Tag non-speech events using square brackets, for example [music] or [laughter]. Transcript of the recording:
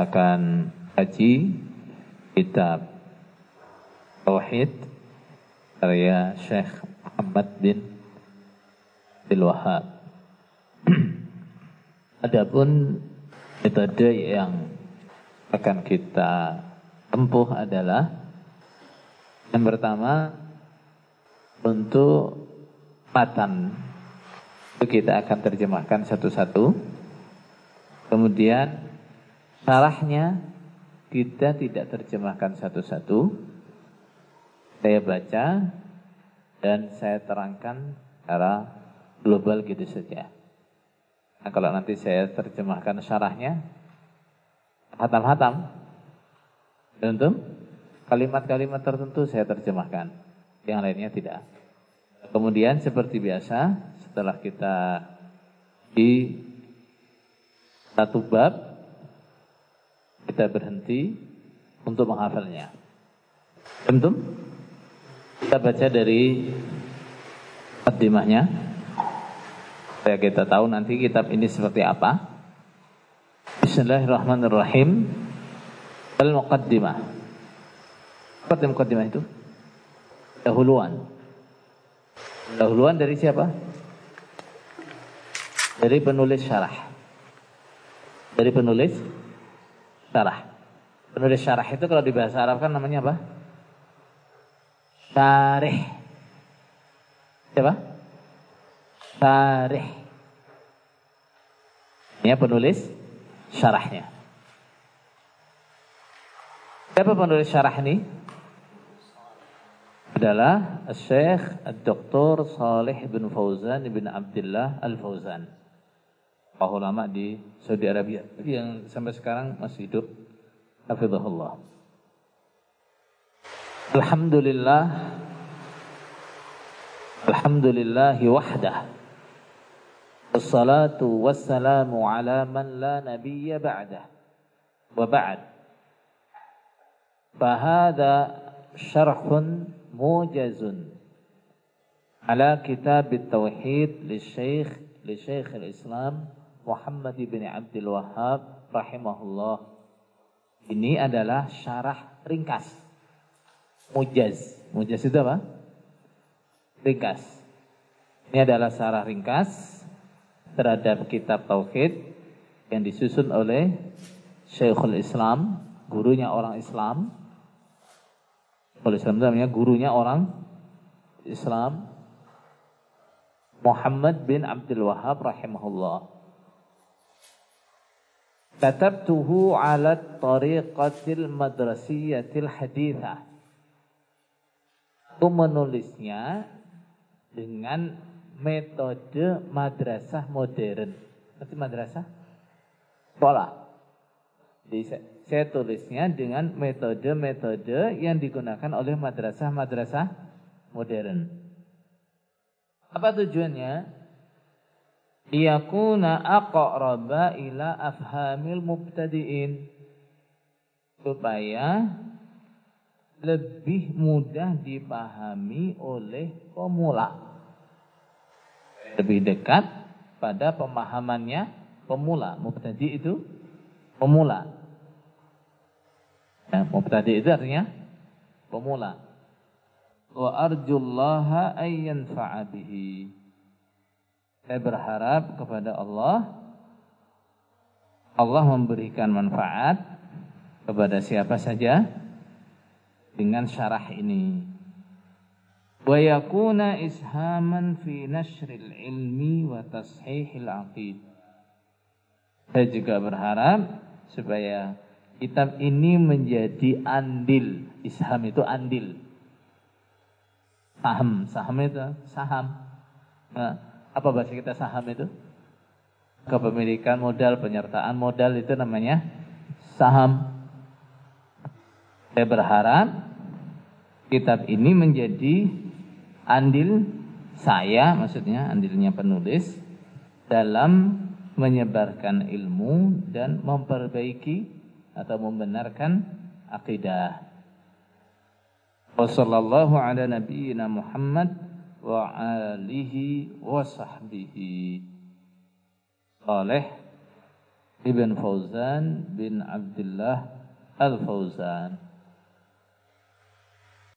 akan haji kitab Tauhid karya Syekh Muhammad bin Abdul Wahab. [clears throat] Adapun metode yang akan kita tempuh adalah yang pertama untuk matan itu kita akan terjemahkan satu-satu. Kemudian Salahnya kita tidak terjemahkan satu-satu. Saya baca dan saya terangkan secara global gitu saja. Nah, kalau nanti saya terjemahkan syarahnya, hatam-hatam. Tentu kalimat-kalimat tertentu saya terjemahkan, yang lainnya tidak. Kemudian seperti biasa, setelah kita di satu bab kita berhenti untuk menghafalnya. Tentu kita baca dari mukaddimahnya supaya kita tahu nanti kitab ini seperti apa. Bismillahirrahmanirrahim. Al-muqaddimah. Apa itu muqaddimah itu? Dahuluan. Dahuluan dari siapa? Dari penulis syarah. Dari penulis syarah. Penulis syarah itu kalau di bahasa Arab kan namanya apa? Syarih. Siapa? Syarih. Ini penulis syarahnya. Siapa penulis syarah ini? Adalah Syekh Dr. Salih bin Fauzan bin Abdullah Al-Fauzan para ulama di Saudi Arabia. Yang sampai sekarang masih hidup. Hafizahullah. Alhamdulillah. Alhamdulillahi wahdah. Wassalatu wassalamu ala man la nabiyya ba'dah. Wa ba'd. Fahada syarhun mujazun. Ala kitab tauhid li syekh li syekh al-islam Muhammad bin Abdul Wahab rahimahullah. Ini adalah syarah ringkas. Mujaz. Mujaz itu apa? Ringkas. Ini adalah syarah ringkas terhadap kitab Tauhid yang disusun oleh Syekhul Islam, gurunya orang Islam. Syekhul Islam itu namanya gurunya orang Islam. Muhammad bin Abdul Wahab rahimahullah. Katabtuhu ala tariqatil madrasiyatil hadithah. Aku menulisnya dengan metode madrasah modern. Nanti madrasah? Sekolah. Jadi saya tulisnya dengan metode-metode yang digunakan oleh madrasah-madrasah modern. Apa tujuannya? Liyakuna aqraba ila afhamil mubtadi'in. Supaya lebih mudah dipahami oleh pemula. Lebih dekat pada pemahamannya pemula. Mubtadi itu pemula. Ya, mubtadi itu artinya pemula. Wa arjullaha ayyan fa'abihi saya berharap kepada Allah Allah memberikan manfaat kepada siapa saja dengan syarah ini. Wa yakuna ishaman fi nashril ilmi wa tashihil aqid. Saya juga berharap supaya kitab ini menjadi andil. Isham itu andil. Saham, saham itu saham. Nah, apa bahasa kita saham itu? Kepemilikan modal, penyertaan modal itu namanya saham. Saya berharap kitab ini menjadi andil saya, maksudnya andilnya penulis dalam menyebarkan ilmu dan memperbaiki atau membenarkan akidah. Ala nabiyyina Muhammad wa alihi wa sahbihi. Oleh Ibn Fauzan bin Abdullah Al-Fauzan